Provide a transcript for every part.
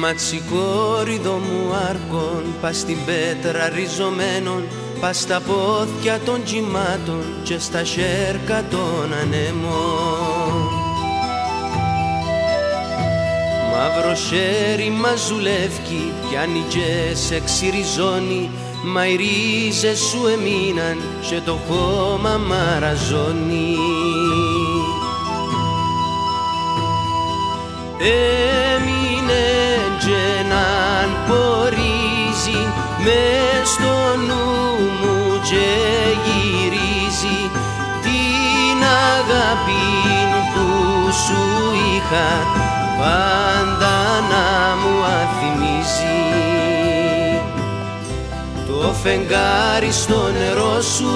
Ματσικόριδο μου άρκον Πας στην πέτρα ριζωμένων Πας στα πόθια των κυμάτων Και στα σέρκα των ανέμων Μαύρο σέρι μαζουλεύκει Κι άνοιγε σε ξυριζώνει. Μα οι ρίζες σου εμείναν Και το χώμα μαραζώνει. Έμεινε και να πορίζει μες στο νου αγάπη που σου είχα πάντα να μου αθυμίζει. Το φεγγάρι στο νερό σου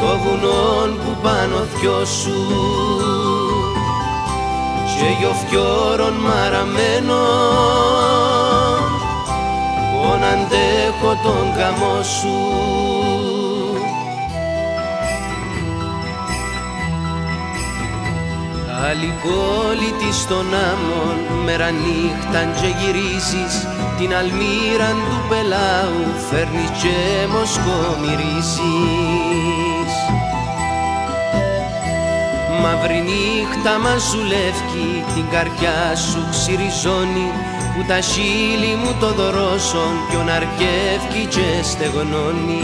το βουνό που πάνω θυό σου και γιοφτιόρων μαραμένο πον αντέχω τον καμό σου Άλλη πόλη των άμμων μέρα νύχταν και γυρίζεις. Την αλμύρα του πελάου φέρνεις και μοσκομυρίζεις Μαύρη νύχτα μαζουλεύκει την καρδιά σου ξυριζώνει. Που τα χείλη μου το δωρώσον ποιον αρκεύκει και στεγνώνει.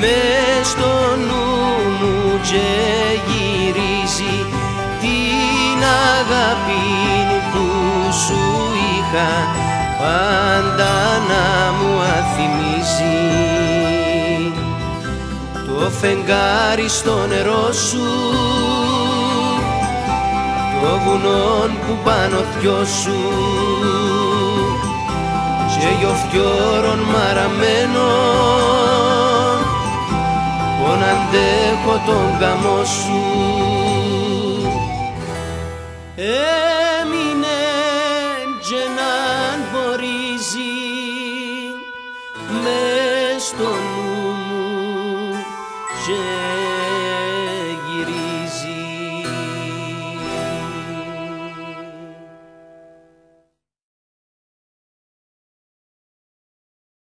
Με στο νου μου και γυρίζει την αγάπη που σου είχα πάντα να μου αθυμίζει. Το φεγγάρι στο νερό σου το βουνό που πάνω θυό σου και γιοφτιόρων μαραμένο τον γαμό σου. Έμεινε τζενάν βορίζει μες στο νου μου